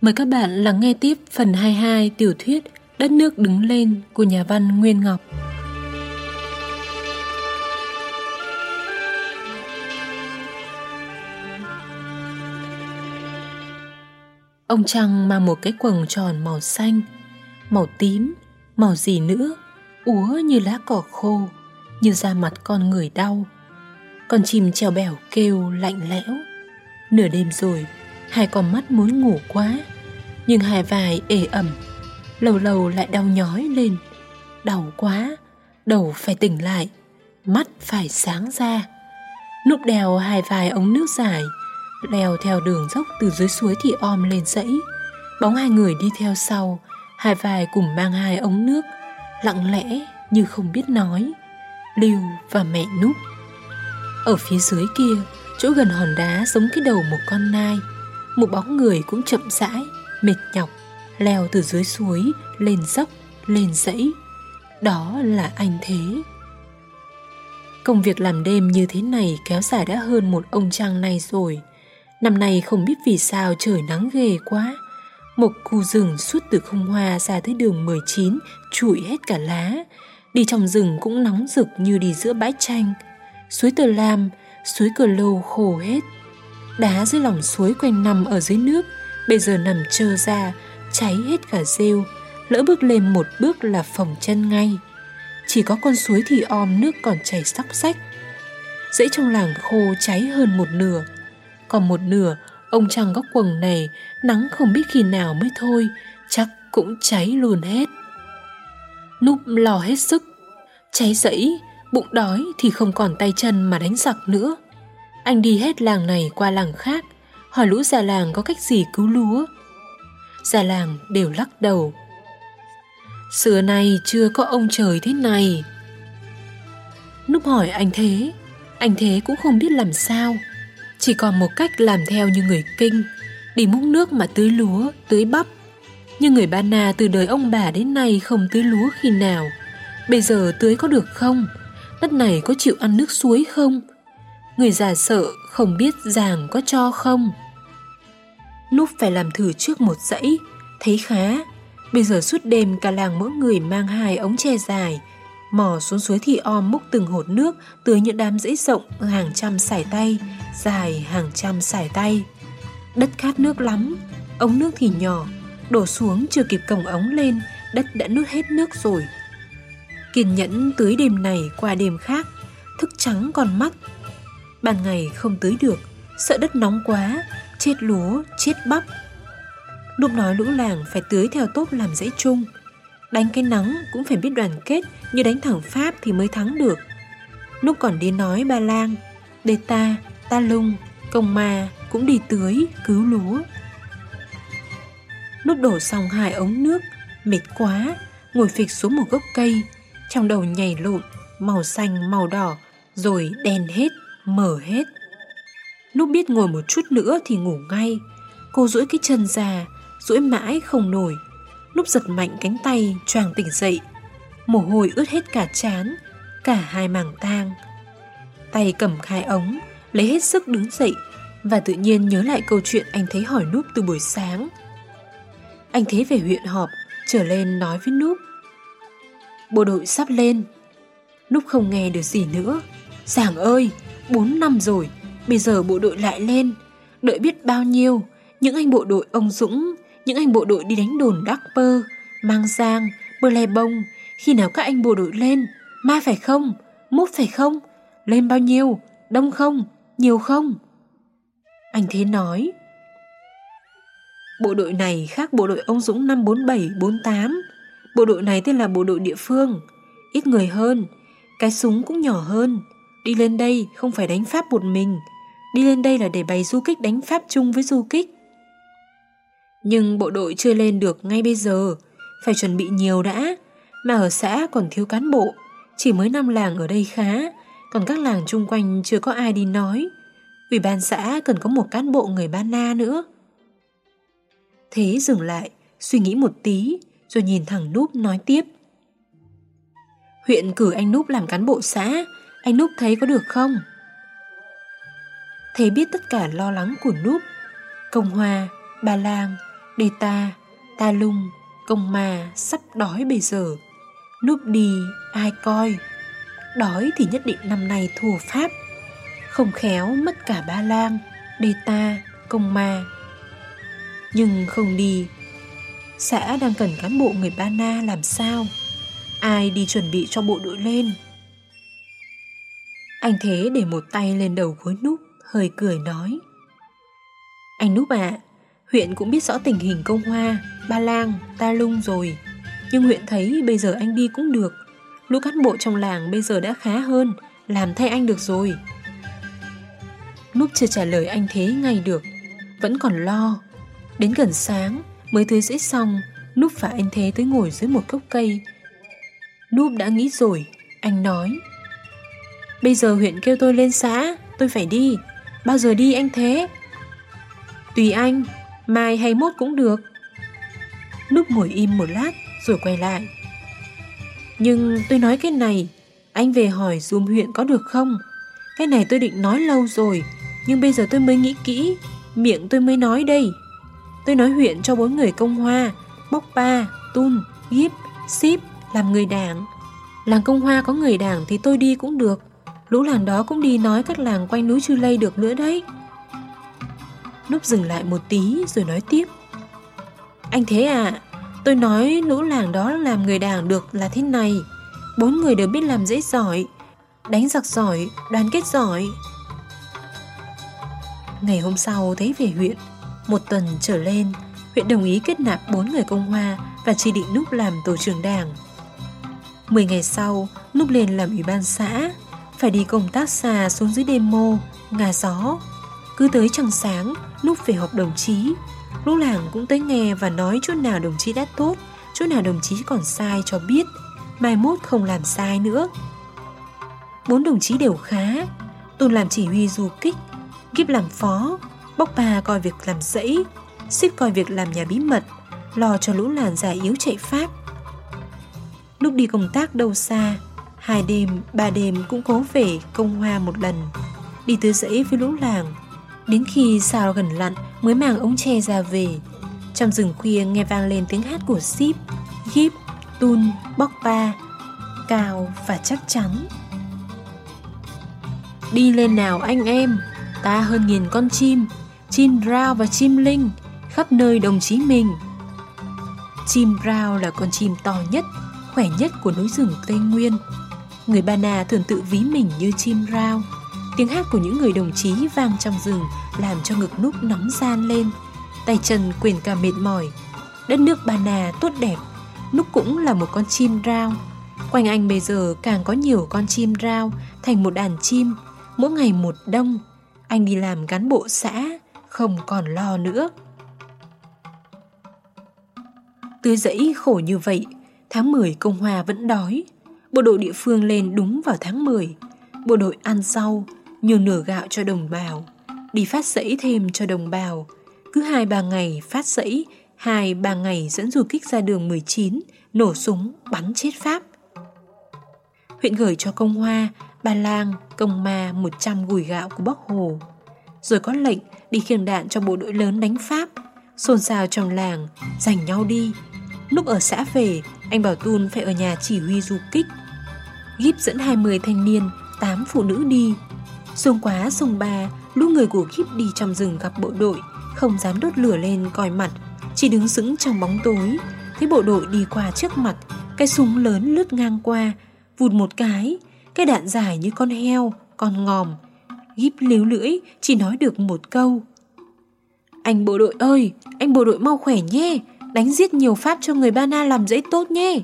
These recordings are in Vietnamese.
Mời các bạn lắng nghe tiếp phần 22 tiểu thuyết Đất nước đứng lên của nhà văn Nguyên Ngọc. Ông Trăng mang một cái quần tròn màu xanh, màu tím, màu gì nữa, úa như lá cỏ khô, như da mặt con người đau. Con chim treo bẻo kêu lạnh lẽo. Nửa đêm rồi, hai con mắt muốn ngủ quá, nhưng hai vai ê ẩm, lâu lâu lại đau nhói lên. Đau quá, đầu phải tỉnh lại, mắt phải sáng ra. lúc đèo hai vai ống nước dài, leo theo đường dốc từ dưới suối thì om lên dãy. Bóng hai người đi theo sau, hai vai cùng mang hai ống nước, lặng lẽ như không biết nói. Lưu và mẹ Núp. Ở phía dưới kia, chỗ gần hòn đá giống cái đầu một con nai, một bóng người cũng chậm rãi, mệt nhọc, leo từ dưới suối, lên dốc, lên dãy. Đó là anh Thế. Công việc làm đêm như thế này kéo dài đã hơn một ông trang này rồi. Năm nay không biết vì sao trời nắng ghê quá. Một khu rừng suốt từ không hoa ra tới đường 19 trụi hết cả lá. Đi trong rừng cũng nóng rực như đi giữa bãi tranh. Suối Tờ Lam, suối Cờ Lô khô hết. Đá dưới lòng suối quanh nằm ở dưới nước, bây giờ nằm trơ ra, cháy hết cả rêu. Lỡ bước lên một bước là phồng chân ngay. Chỉ có con suối thì om nước còn chảy sóc sách. Dãy trong làng khô cháy hơn một nửa. Còn một nửa, ông chàng góc quần này nắng không biết khi nào mới thôi, chắc cũng cháy luôn hết. Núp lò hết sức, cháy dẫy, bụng đói thì không còn tay chân mà đánh giặc nữa. Anh đi hết làng này qua làng khác, hỏi lũ già làng có cách gì cứu lúa. Già làng đều lắc đầu. Xưa nay chưa có ông trời thế này. Núp hỏi anh thế, anh thế cũng không biết làm sao. Chỉ còn một cách làm theo như người kinh, đi múc nước mà tưới lúa, tưới bắp. Nhưng người Ba Na từ đời ông bà đến nay không tưới lúa khi nào. Bây giờ tưới có được không? Đất này có chịu ăn nước suối không? Người già sợ không biết giàng có cho không? Núp phải làm thử trước một dãy, thấy khá. Bây giờ suốt đêm cả làng mỗi người mang hai ống tre dài, mò xuống suối thì om múc từng hột nước tưới những đám rẫy rộng hàng trăm sải tay, dài hàng trăm sải tay. Đất khát nước lắm, ống nước thì nhỏ, đổ xuống chưa kịp cổng ống lên, đất đã nuốt hết nước rồi. Kiên nhẫn tưới đêm này qua đêm khác, thức trắng còn mắt. Ban ngày không tưới được, sợ đất nóng quá, chết lúa, chết bắp. Lúc nói lũ làng phải tưới theo tốt làm dãy chung. Đánh cái nắng cũng phải biết đoàn kết như đánh thẳng Pháp thì mới thắng được. Lúc còn đi nói ba lang, đề ta, ta lung, công ma cũng đi tưới, cứu lúa. Lúc đổ xong hai ống nước, mệt quá, ngồi phịch xuống một gốc cây, trong đầu nhảy lộn, màu xanh, màu đỏ, rồi đen hết, mở hết. Lúc biết ngồi một chút nữa thì ngủ ngay, cô duỗi cái chân ra, duỗi mãi không nổi. Lúc giật mạnh cánh tay, choàng tỉnh dậy, mồ hôi ướt hết cả chán, cả hai màng tang. Tay cầm khai ống, lấy hết sức đứng dậy và tự nhiên nhớ lại câu chuyện anh thấy hỏi Núp từ buổi sáng. Anh thấy về huyện họp, trở lên nói với Núp. Bộ đội sắp lên. Núp không nghe được gì nữa. Giảng ơi, 4 năm rồi, bây giờ bộ đội lại lên. Đợi biết bao nhiêu, những anh bộ đội ông Dũng, những anh bộ đội đi đánh đồn Đắc Pơ, Mang Giang, Bơ Le Bông, khi nào các anh bộ đội lên, mai phải không, mút phải không, lên bao nhiêu, đông không, nhiều không? Anh Thế nói, Bộ đội này khác bộ đội ông Dũng năm 47-48. Bộ đội này tên là bộ đội địa phương, ít người hơn, cái súng cũng nhỏ hơn. Đi lên đây không phải đánh Pháp một mình, đi lên đây là để bày du kích đánh Pháp chung với du kích. Nhưng bộ đội chưa lên được ngay bây giờ, phải chuẩn bị nhiều đã, mà ở xã còn thiếu cán bộ, chỉ mới năm làng ở đây khá, còn các làng chung quanh chưa có ai đi nói. Ủy ban xã cần có một cán bộ người Ba Na nữa. Thế dừng lại, suy nghĩ một tí, rồi nhìn thẳng Núp nói tiếp. Huyện cử anh Núp làm cán bộ xã, anh Núp thấy có được không? Thế biết tất cả lo lắng của Núp. Công Hoa, Ba Lang, đề ta, ta lung, công ma sắp đói bây giờ. Núp đi, ai coi. Đói thì nhất định năm nay thua Pháp. Không khéo mất cả ba lang, đề ta, công ma. Nhưng không đi, xã đang cần cán bộ người Ba Na làm sao? Ai đi chuẩn bị cho bộ đội lên? Anh Thế để một tay lên đầu gối núp, hơi cười nói. Anh Núp ạ, à, huyện cũng biết rõ tình hình công hoa, ba lang, ta lung rồi. Nhưng huyện thấy bây giờ anh đi cũng được. Lũ cán bộ trong làng bây giờ đã khá hơn, làm thay anh được rồi. Núp chưa trả lời anh Thế ngay được, vẫn còn lo. Đến gần sáng, mới tưới dễ xong, Núp và anh Thế tới ngồi dưới một gốc cây. Núp đã nghĩ rồi, anh nói. Bây giờ huyện kêu tôi lên xã, tôi phải đi. Bao giờ đi anh Thế? Tùy anh, mai hay mốt cũng được. Núp ngồi im một lát rồi quay lại. Nhưng tôi nói cái này, anh về hỏi dùm huyện có được không? Cái này tôi định nói lâu rồi, nhưng bây giờ tôi mới nghĩ kỹ, miệng tôi mới nói đây. Tôi nói huyện cho bốn người công hoa, bóc ba, tun, gíp, ship làm người đảng. Làng công hoa có người đảng thì tôi đi cũng được. Lũ làng đó cũng đi nói các làng quanh núi Chư Lây được nữa đấy. Núp dừng lại một tí rồi nói tiếp. Anh thế à, tôi nói lũ làng đó làm người đảng được là thế này. Bốn người đều biết làm dễ giỏi, đánh giặc giỏi, đoàn kết giỏi. Ngày hôm sau thấy về huyện, một tuần trở lên, huyện đồng ý kết nạp bốn người công hoa và chỉ định Núp làm tổ trưởng đảng. Mười ngày sau, Núp lên làm ủy ban xã, phải đi công tác xa xuống dưới đêm mô, ngà gió. Cứ tới trăng sáng, lúc về họp đồng chí. Lũ làng cũng tới nghe và nói chỗ nào đồng chí đã tốt, chỗ nào đồng chí còn sai cho biết, mai mốt không làm sai nữa. Bốn đồng chí đều khá, Tôn làm chỉ huy du kích, Kíp làm phó, Bóc ba coi việc làm dãy, Xích coi việc làm nhà bí mật, lo cho lũ làng già yếu chạy Pháp. Lúc đi công tác đâu xa, hai đêm, ba đêm cũng cố về công hoa một lần, đi tới dãy với lũ làng. Đến khi sao gần lặn mới mang ống tre ra về. Trong rừng khuya nghe vang lên tiếng hát của ship, gíp, tun, bóc ba, cao và chắc chắn. Đi lên nào anh em, ta hơn nghìn con chim, chim rao và chim linh, khắp nơi đồng chí mình. Chim rao là con chim to nhất, khỏe nhất của núi rừng Tây Nguyên. Người Ba Na thường tự ví mình như chim rao. Tiếng hát của những người đồng chí vang trong rừng làm cho ngực núp nóng gian lên. Tay chân quyền cả mệt mỏi. Đất nước Ba Na tốt đẹp, núp cũng là một con chim rao. Quanh anh bây giờ càng có nhiều con chim rao thành một đàn chim, mỗi ngày một đông. Anh đi làm cán bộ xã, không còn lo nữa. Tưới dẫy khổ như vậy, tháng 10 Công Hòa vẫn đói. Bộ đội địa phương lên đúng vào tháng 10. Bộ đội ăn rau, nhường nửa gạo cho đồng bào, đi phát sẫy thêm cho đồng bào. Cứ hai ba ngày phát sẫy, hai ba ngày dẫn du kích ra đường 19, nổ súng, bắn chết Pháp. Huyện gửi cho Công Hoa, Ba Lang, Công Ma 100 gùi gạo của Bắc Hồ. Rồi có lệnh đi khiêng đạn cho bộ đội lớn đánh Pháp. Xôn xao trong làng, giành nhau đi. Lúc ở xã về, anh Bảo Tun phải ở nhà chỉ huy du kích. Gíp dẫn 20 thanh niên, 8 phụ nữ đi. Sông quá sông ba, lũ người của Gíp đi trong rừng gặp bộ đội, không dám đốt lửa lên coi mặt, chỉ đứng sững trong bóng tối. Thấy bộ đội đi qua trước mặt, cái súng lớn lướt ngang qua, vụt một cái, cái đạn dài như con heo, con ngòm. Gíp líu lưỡi, chỉ nói được một câu. Anh bộ đội ơi, anh bộ đội mau khỏe nhé, đánh giết nhiều Pháp cho người Ba Na làm dễ tốt nhé.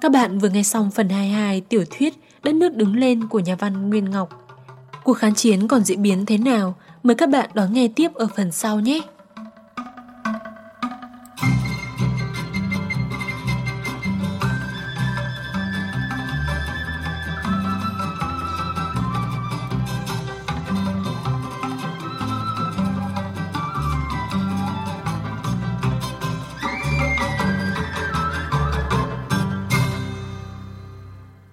Các bạn vừa nghe xong phần 22 tiểu thuyết Đất nước đứng lên của nhà văn Nguyên Ngọc. Cuộc kháng chiến còn diễn biến thế nào? Mời các bạn đón nghe tiếp ở phần sau nhé!